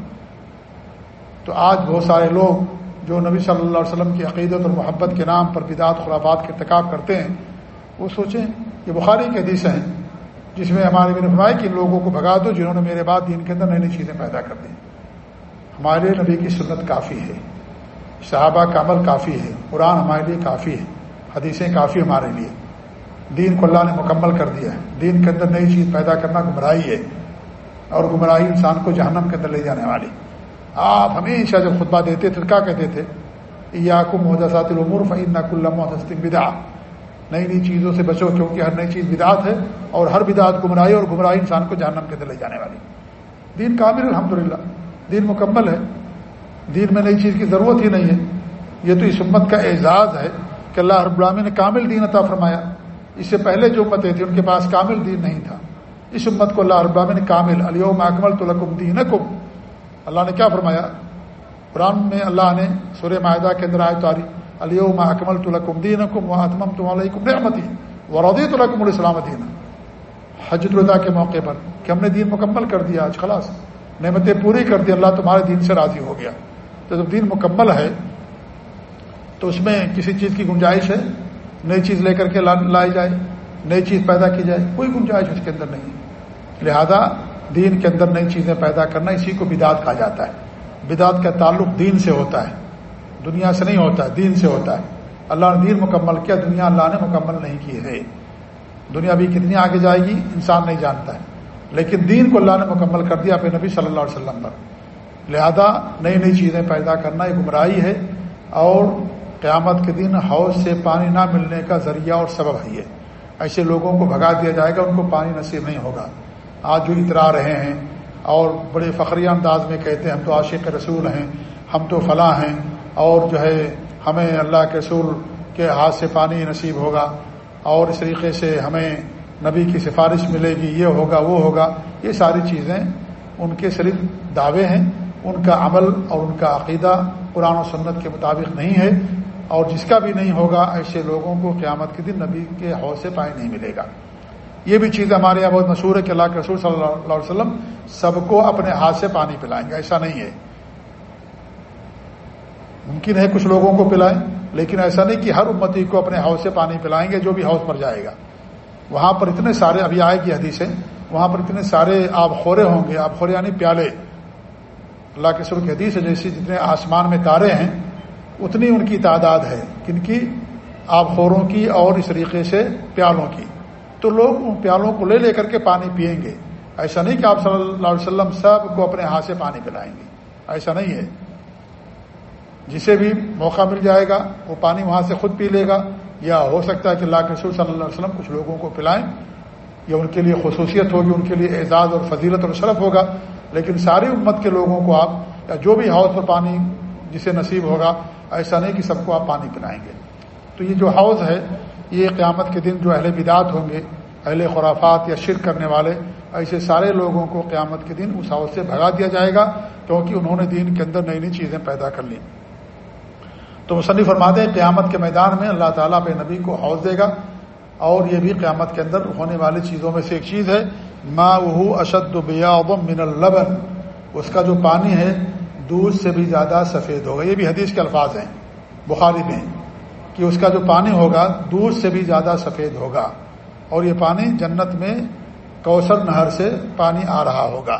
تو آج بہت سارے لوگ جو نبی صلی اللہ علیہ وسلم کی عقیدت اور محبت کے نام پر بدعت، خرافات کے ارتکاب کرتے ہیں، وہ سوچیں، یہ بخاری کے حدیث ہیں جس میں ہمارے نے فرمایا کہ لوگوں کو بھگا دو جنہوں نے میرے بعد دین کے اندر نئی نئی چیزیں پیدا کر دیں۔ ہمارے نبی کی سنت کافی ہے۔ صحابہ کا عمل کافی ہے۔ قرآن ہمارے لیے کافی ہے۔ حدیثیں کافی ہمارے لیے۔ دین کو اللہ نے مکمل کر دیا ہے۔ دین کے اندر نئی چیز پیدا کرنا گمراہی ہے۔ اور گمراہی انسان کو جہنم کے اندر لے جانے والی۔ آپ ہمیشہ جب خطبہ دیتے تھے کیا کہتے تھے؟ یا کم محدثات العمور فعین نق اللہ بدا نئی نئی چیزوں سے بچو کیونکہ ہر نئی چیز بدعت ہے اور ہر بدعت گمراہی اور گمراہی انسان کو جہنم کے اندر لے جانے والی۔ دین کامل الحمد للہ دین مکمل ہے۔ دین میں نئی چیز کی ضرورت ہی نہیں ہے۔ یہ تو اس امت کا اعزاز ہے کہ اللہ رب العامی نے کامل دین عطا فرمایا۔ اس سے پہلے جو امتیں تھیں، ان کے پاس کامل دین نہیں تھا۔ اس امت کو اللہ رب العامی نے کامل علی اکمل تو لکم دین اللہ نے کیا فرمایا؟ قرآن میں اللہ نے سورہ معاہدہ کے اندر آئے تاری علی اکمل تو لکم دین کم و حتم تم علیکم رحمتی ورودی تو لکم الاسلام دین حجت کے موقع پر کہ ہم نے دین مکمل کر دیا آج، خلاص۔ نعمتیں پوری کر دی، اللہ تمہارے دین سے راضی ہو گیا۔ تو جب دین مکمل ہے، تو اس میں کسی چیز کی گنجائش ہے، نئی چیز لے کر کے لائی جائے، نئی چیز پیدا کی جائے، کوئی گنجائش اس کے اندر نہیں۔ لہذا دین کے اندر نئی چیزیں پیدا کرنا اسی کو بدعت کہا جاتا ہے۔ بدعت کا تعلق دین سے ہوتا ہے۔ دنیا سے نہیں ہوتا ہے دین سے ہوتا ہے۔ اللہ نے دین مکمل کیا، دنیا اللہ نے مکمل نہیں کی ہے۔ دنیا بھی کتنی آگے جائے گی، انسان نہیں جانتا ہے۔ لیکن دین کو اللہ نے مکمل کر دیا اپنے نبی صلی اللہ علیہ وسلم پر۔ لہذا نئی نئی چیزیں پیدا کرنا یہ گمراہی ہے اور قیامت کے دن حوض سے پانی نہ ملنے کا ذریعہ اور سبب ہے یہ۔ ایسے لوگوں کو بھگا دیا جائے گا، ان کو پانی نصیب نہیں ہوگا۔ آج جو اترا رہے ہیں اور بڑے فخری انداز میں کہتے ہیں، ہم تو عاشق رسول ہیں، ہم تو فلاں ہیں، اور جو ہے ہمیں اللہ کے رسول کے ہاتھ سے پانی نصیب ہوگا، اور اس طریقے سے ہمیں نبی کی سفارش ملے گی، یہ ہوگا، وہ ہوگا، یہ ساری چیزیں ان کے صرف دعوے ہیں۔ ان کا عمل اور ان کا عقیدہ قرآن و سنت کے مطابق نہیں ہے اور جس کا بھی نہیں ہوگا، ایسے لوگوں کو قیامت کے دن نبی کے حوص سے پانی نہیں ملے گا۔ یہ بھی چیز ہمارے یہاں بہت مشہور ہے کہ اللہ کے رسول صلی اللہ علیہ وسلم سب کو اپنے ہاتھ سے پانی پلائیں گے، ایسا نہیں ہے۔ ممکن ہے کچھ لوگوں کو پلائیں، لیکن ایسا نہیں کہ ہر امتی کو اپنے ہاؤس سے پانی پلائیں گے، جو بھی ہاؤس پر جائے گا۔ وہاں پر اتنے سارے، ابھی آئے گی حدیثیں، وہاں پر اتنے سارے آب خورے ہوں گے، آب خورے یعنی پیالے۔ اللہ کے سر کی حدیث ہے جیسے جتنے آسمان میں تارے ہیں، اتنی ان کی تعداد ہے، کن کی؟ آب خوروں کی اور اس طریقے سے پیالوں کی۔ تو لوگ ان پیالوں کو لے لے کر کے پانی پئیں گے۔ ایسا نہیں کہ آپ صلی اللہ علیہ وسلم سب کو اپنے ہاتھ سے پانی پلائیں گے۔ ایسا نہیں ہے۔ جسے بھی موقع مل جائے گا، وہ پانی وہاں سے خود پی لے گا۔ یا ہو سکتا ہے کہ اللہ کے رسول صلی اللہ علیہ وسلم کچھ لوگوں کو پلائیں، یا ان کے لیے خصوصیت ہوگی، ان کے لیے اعزاز اور فضیلت اور شرف ہوگا، لیکن ساری امت کے لوگوں کو آپ یا جو بھی حوض پر پانی جسے نصیب ہوگا، ایسا نہیں کہ سب کو آپ پانی پلائیں گے۔ تو یہ جو حوض ہے، یہ قیامت کے دن جو اہل بدعت ہوں گے، اہل خرافات یا شرک کرنے والے، ایسے سارے لوگوں کو قیامت کے دن اس حوض سے بھگا دیا جائے گا، کیونکہ انہوں نے دین کے اندر نئی نئی چیزیں پیدا کر لی تو مصنف فرماتے ہیں قیامت کے میدان میں اللہ تعالیٰ پہ نبی کو حوض دے گا اور یہ بھی قیامت کے اندر ہونے والی چیزوں میں سے ایک چیز ہے ما وہ اشد بیا من البن اس کا جو پانی ہے دودھ سے بھی زیادہ سفید ہوگا۔ یہ بھی حدیث کے الفاظ ہیں، بخاری میں کہ اس کا جو پانی ہوگا دودھ سے بھی زیادہ سفید ہوگا اور یہ پانی جنت میں کوثر نہر سے پانی آ رہا ہوگا۔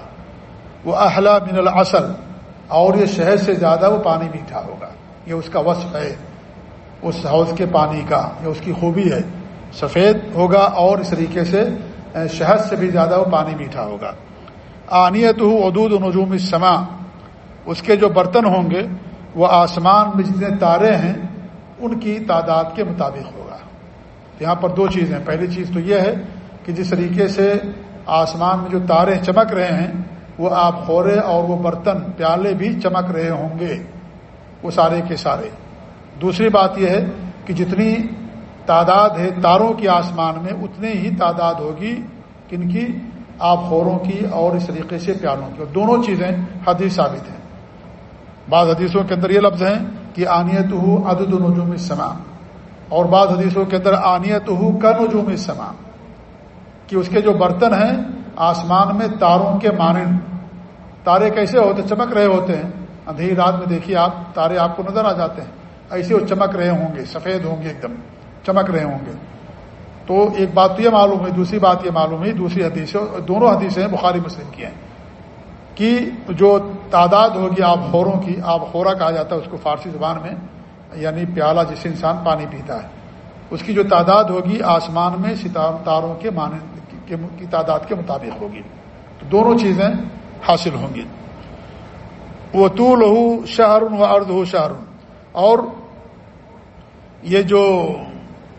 وہ اہلا من الاصل اور یہ شہد سے زیادہ وہ پانی میٹھا ہوگا۔ یہ اس کا وصف ہے، اس حوض کے پانی کا، یہ اس کی خوبی ہے۔ سفید ہوگا اور اس طریقے سے شہد سے بھی زیادہ وہ پانی میٹھا ہوگا۔ آنیت ہو ادود نجوم سما اس کے جو برتن ہوں گے، وہ آسمان میں جتنے تارے ہیں، ان کی تعداد کے مطابق ہوگا۔ یہاں پر دو چیزیں پہلی چیز تو یہ ہے کہ جس طریقے سے آسمان میں جو تارے چمک رہے ہیں، وہ آپ خورے اور وہ برتن پیالے بھی چمک رہے ہوں گے۔ وہ سارے کے سارے۔ دوسری بات یہ ہے کہ جتنی تعداد ہے تاروں کی آسمان میں اتنے ہی تعداد ہوگی کن کی؟ آپ خوروں کی اور اس طریقے سے پیاروں کی۔ اور دونوں چیزیں حدیث ثابت ہیں۔ بعض حدیثوں کے اندر یہ لفظ ہیں کہ آنیت ہو عدد نجوم سما اور بعض حدیثوں کے اندر آنیت ہو کا نجوم سما کہ اس کے جو برتن ہیں، آسمان میں تاروں کے مانند۔ تارے کیسے ہوتے؟ چمک رہے ہوتے ہیں۔ اندھیری رات میں دیکھیے آپ، تارے آپ کو نظر آ جاتے ہیں۔ ایسے وہ چمک رہے ہوں گے، سفید ہوں گے ایک دم، چمک رہے ہوں گے۔ تو ایک بات تو یہ معلوم ہوئی، دوسری بات یہ معلوم ہوئی، دوسری حدیث دونوں حدیثیں بخاری مسلم کی ہیں کہ جو تعداد ہوگی آپ خوروں کی آپ خورا کہا جاتا ہے، اس کو فارسی زبان میں یعنی پیالہ جسے انسان پانی پیتا ہے۔ اس کی جو تعداد ہوگی آسمان میں تاروں کے مانند کی تعداد کے مطابق ہوگی۔ تو دونوں چیزیں حاصل ہوں گی۔ وہ تو لہو شہر و ارد ہو شہر اور یہ جو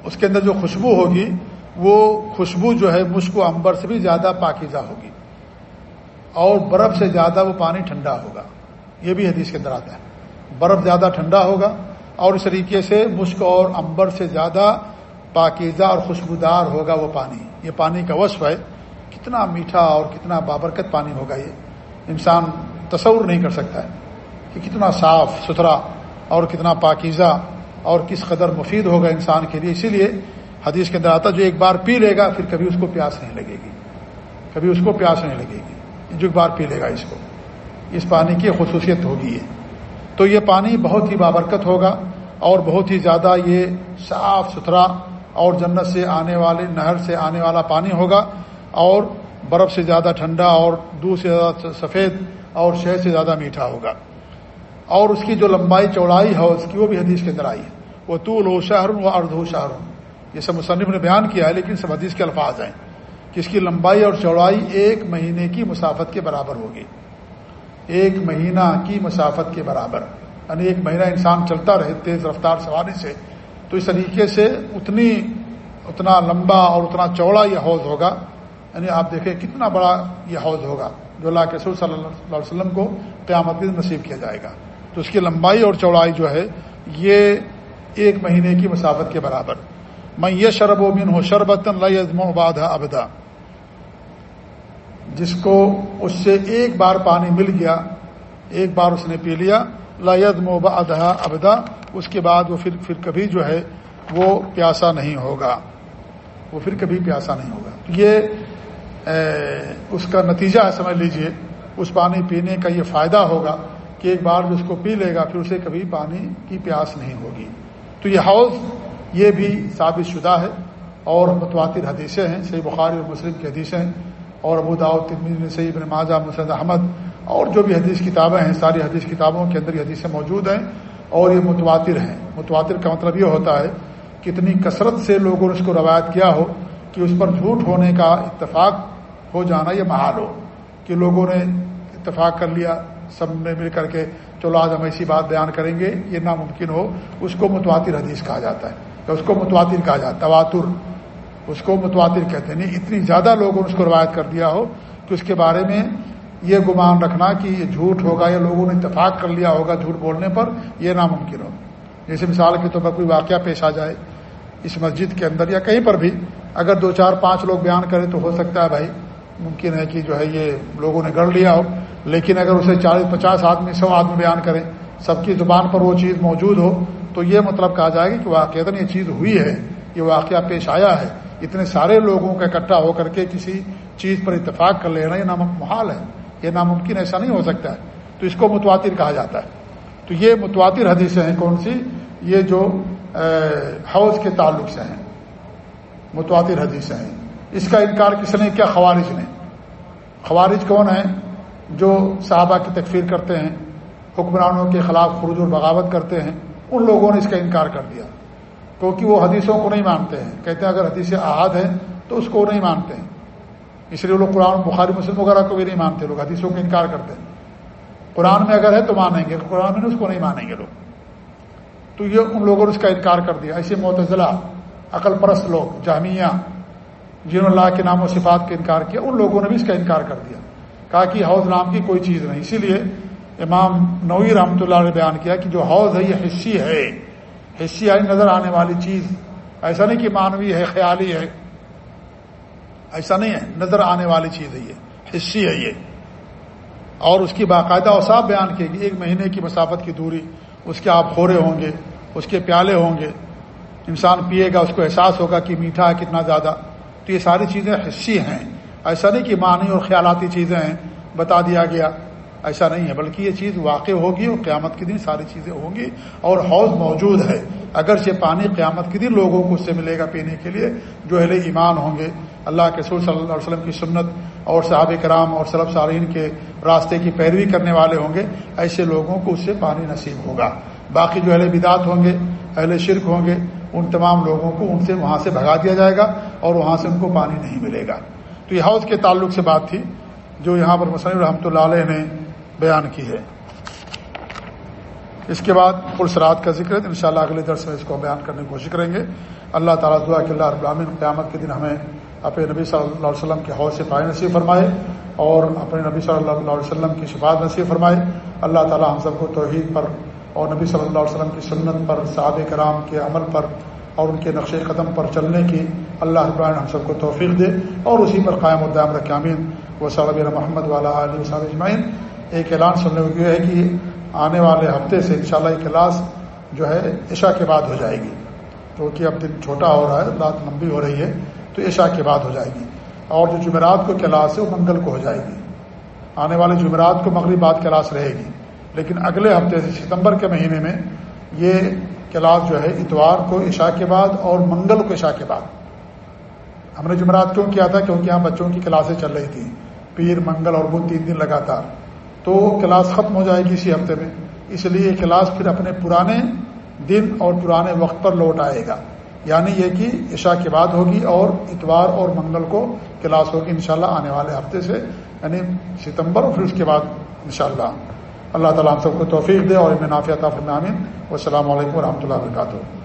اس کے اندر جو خوشبو ہوگی، وہ خوشبو جو ہے، مشک و امبر سے بھی زیادہ پاکیزہ ہوگی۔ اور برف سے زیادہ وہ پانی ٹھنڈا ہوگا۔ یہ بھی حدیث کے اندر آتا ہے۔ برف زیادہ ٹھنڈا ہوگا اور اس طریقے سے مشک اور امبر سے زیادہ پاکیزہ اور خوشبودار ہوگا وہ پانی۔ یہ پانی کا وصف ہے۔ کتنا میٹھا اور کتنا بابرکت پانی ہوگا یہ۔ انسان تصور نہیں کر سکتا ہے کہ کتنا صاف ستھرا اور کتنا پاکیزہ اور کس قدر مفید ہوگا انسان کے لیے۔ اسی لیے حدیث کے اندر آتا جو ایک بار پی لے گا، پھر کبھی اس کو پیاس نہیں لگے گی۔ کبھی اس کو پیاس نہیں لگے گی۔ جو ایک بار پی لے گا اس کو۔ اس پانی کی خصوصیت ہوگی یہ۔ تو یہ پانی بہت ہی بابرکت ہوگا اور بہت ہی زیادہ یہ صاف ستھرا اور جنت سے آنے والے، نہر سے آنے والا پانی ہوگا اور برف سے زیادہ ٹھنڈا اور دودھ سے زیادہ سفید اور شہد سے زیادہ میٹھا ہوگا۔ اور اس کی جو لمبائی چوڑائی ہے، اس کی وہ بھی حدیث کے اندر آئی ہے۔ وہ طول ہو شہر و اردو شہر یہ سب مصنف نے بیان کیا ہے، لیکن سب حدیث کے الفاظ ہیں کہ اس کی لمبائی اور چوڑائی ایک مہینے کی مسافت کے برابر ہوگی۔ ایک مہینہ کی مسافت کے برابر۔ یعنی ایک مہینہ انسان چلتا رہے، تیز رفتار سواری سے، تو اس طریقے سے اتنی، اتنا لمبا اور اتنا چوڑا یہ حوض ہوگا۔ یعنی آپ دیکھیں کتنا بڑا یہ حوض ہوگا۔ جو اللہ کے سور صلی اللہ علیہ وسلم کو قیامت نصیب کیا جائے گا۔ تو اس کی لمبائی اور چوڑائی جو ہے، یہ ایک مہینے کی مسافت کے برابر۔ میں یہ شرب و بن ہو شربتن لزم ابدا۔ جس کو اس سے ایک بار پانی مل گیا، ایک بار اس نے پی لیا لید مبادہ ابدا، اس کے بعد وہ پھر پھر کبھی جو ہے، وہ پیاسا نہیں ہوگا۔ وہ پھر کبھی پیاسا نہیں ہوگا۔ یہ اس کا نتیجہ ہے، سمجھ لیجیے، اس پانی پینے کا یہ فائدہ ہوگا کہ ایک بار جو اس کو پی لے گا، پھر اسے کبھی پانی کی پیاس نہیں ہوگی۔ تو یہ حوض، یہ بھی ثابت شدہ ہے اور متواتر حدیثیں ہیں، صحیح بخاری اور مسلم کی حدیثیں ہیں اور ابو داود تدمی صحیح، ابن ماجہ مسد احمد اور جو بھی حدیث کتابیں ہیں، ساری حدیث کتابوں کے اندر یہ حدیثیں موجود ہیں اور یہ متواتر ہیں۔ متواتر کا مطلب یہ ہوتا ہے کہ اتنی کثرت سے لوگوں نے اس کو روایت کیا ہو کہ اس پر جھوٹ ہونے کا اتفاق ہو جانا یہ محال ہو کہ لوگوں نے اتفاق کر لیا، سب نے مل کر کے چلو آج ہم ایسی بات بیان کریں گے، یہ ناممکن ہو، اس کو متواتر حدیث کہا جاتا ہے، یا اس کو متواتر کہا جاتا ہے، تواتر، اس کو متواتر کہتے ہیں، نہیں، اتنی زیادہ لوگوں نے اس کو روایت کر دیا ہو کہ اس کے بارے میں یہ گمان رکھنا کہ یہ جھوٹ ہوگا، یا لوگوں نے اتفاق کر لیا ہوگا جھوٹ بولنے پر، یہ ناممکن ہو۔ جیسے مثال کے طور پر کوئی واقعہ پیش آ جائے اس مسجد کے اندر یا کہیں پر بھی، اگر دو چار پانچ لوگ بیان کریں تو ہو سکتا ہے بھائی ممکن ہے کہ جو ہے یہ لوگوں نے گڑھ لیا ہو، لیکن اگر اسے چالیس، پچاس آدمی، سو آدمی بیان کریں، سب کی زبان پر وہ چیز موجود ہو، تو یہ مطلب کہا جائے گا کہ واقع یہ چیز ہوئی ہے، یہ واقعہ پیش آیا ہے، اتنے سارے لوگوں کا اکٹھا ہو کر کے کسی چیز پر اتفاق کر لینا یہ نام محال ہے، یہ ناممکن ایسا نہیں ہو سکتا ہے۔ تو اس کو متواتر کہا جاتا ہے۔ تو یہ متواتر حدیثیں ہیں کون سی؟ یہ جو حوض کے تعلق سے ہیں۔ متواتر حدیثیں ہیں۔ اس کا انکار کس نے کیا؟ خوارج نے۔ خوارج کون ہیں؟ جو صحابہ کی تکفیر کرتے ہیں، حکمرانوں کے خلاف خروج اور بغاوت کرتے ہیں، ان لوگوں نے اس کا انکار کر دیا۔ کیونکہ وہ حدیثوں کو نہیں مانتے ہیں۔ کہتے ہیں اگر حدیث احاد ہیں تو اس کو نہیں مانتے ہیں۔ اس لیے لوگ قرآن، بخاری، مسلم وغیرہ کو بھی نہیں مانتے۔ لوگ حدیثوں کا انکار کرتے ہیں۔ قرآن میں اگر ہے تو مانیں گے۔ قرآن میں اس کو نہیں مانیں گے لوگ۔ تو یہ ان لوگوں نے اس کا انکار کر دیا۔ ایسے معتزلہ، عقل پرست لوگ جامعہ جنہوں اللہ کے نام و صفات کا انکار کیا، ان لوگوں نے بھی اس کا انکار کر دیا۔ کہا کہ حوض نام کی کوئی چیز نہیں۔ اسی لیے امام نوی رحمۃ اللہ نے بیان کیا کہ جو حوض ہے، یہ حصی ہے۔ حصی آئی نظر آنے والی چیز۔ ایسا نہیں کہ مانوی ہے، خیالی ہے۔ ایسا نہیں ہے، نظر آنے والی چیز ہے یہ۔ حصی ہے یہ۔ اور اس کی باقاعدہ اوساف بیان کی گئی ایک مہینے کی مسافت کی دوری، اس کے آپ خورے ہوں گے، اس کے پیالے ہوں گے۔ انسان پیے گا، اس کو احساس ہوگا کہ میٹھا ہے، کتنا زیادہ۔ تو یہ ساری چیزیں حصی ہیں۔ ایسا نہیں کہ معنی اور خیالاتی چیزیں ہیں۔ بتا دیا گیا۔ ایسا نہیں ہے، بلکہ یہ چیز واقع ہوگی اور قیامت کے دن ساری چیزیں ہوں گی اور حوض موجود ہے۔ اگر یہ پانی قیامت کے دن لوگوں کو اس سے ملے گا پینے کے لیے، جو اہل ایمان ہوں گے۔ اللہ کے سور صلی اللہ علیہ وسلم کی سنت اور صحاب کرام اور صلب صارین کے راستے کی پیروی کرنے والے ہوں گے، ایسے لوگوں کو اس سے پانی نصیب ہوگا۔ باقی جو اہل بدعت ہوں گے، اہل شرک ہوں گے ان تمام لوگوں کو ان سے وہاں سے بھگا دیا جائے گا اور وہاں سے ان کو پانی نہیں ملے گا۔ تو یہ حوض کے تعلق سے بات تھی جو یہاں پر مسلم رحمۃ اللہ علیہ نے بیان کی ہے۔ اس کے بعد پلسرات کا ذکر ان شاء اللہ اگلے درس میں اس کو بیان کرنے کی کوشش کریں گے۔ اللہ تعالیٰ دعا کہ اللہ ابراہین قیامت کے دن ہمیں اپنے نبی صلی اللہ علیہ وسلم کے حوض سے پائے نصیب فرمائے اور اپنے نبی صلی اللہ علیہ وسلم کی شفاعت نصیب فرمائے۔ اللہ تعالیٰ ہم سب کو توحید پر اور نبی صلی اللہ علیہ وسلم کی سنت پر، صحابہ کرام کے عمل پر اور ان کے نقش قدم پر چلنے کی اللہ ابراہین ہم سب کو توفیق دے اور اسی پر قائم الدام رقامین و صاحب محمد والا علیہ صاحب اجمعین۔ ایک اعلان سننے کو یہ ہے کہ آنے والے ہفتے سے انشاءاللہ یہ کلاس جو ہے عشاء کے بعد ہو جائے گی۔ کیونکہ اب دن چھوٹا ہو رہا ہے، رات لمبی ہو رہی ہے، تو عشاء کے بعد ہو جائے گی۔ اور جو جمعرات کو کلاس ہے، وہ منگل کو ہو جائے گی۔ آنے والے جمعرات کو مغرب بعد کلاس رہے گی۔ لیکن اگلے ہفتے سے ستمبر کے مہینے میں یہ کلاس جو ہے اتوار کو عشاء کے بعد اور منگل کو عشاء کے بعد۔ ہم نے جمعرات کیوں کیا تھا؟ کیونکہ یہاں بچوں کی کلاسیں چل رہی تھیں۔ پیر، منگل اور بدھ تین دن لگاتار۔ تو کلاس ختم ہو جائے گی اسی ہفتے میں۔ اس لیے یہ کلاس پھر اپنے پرانے دن اور پرانے وقت پر لوٹ آئے گا۔ یعنی یہ کہ عشاء کے بعد ہوگی اور اتوار اور منگل کو کلاس ہوگی انشاءاللہ آنے والے ہفتے سے یعنی ستمبر اور پھر اس کے بعد انشاءاللہ۔ اللہ تعالیٰ ہم سب کو توفیق دے اور میں نافیہ فرمین و السلام علیکم و رحمۃ اللہ وبرکاتہ۔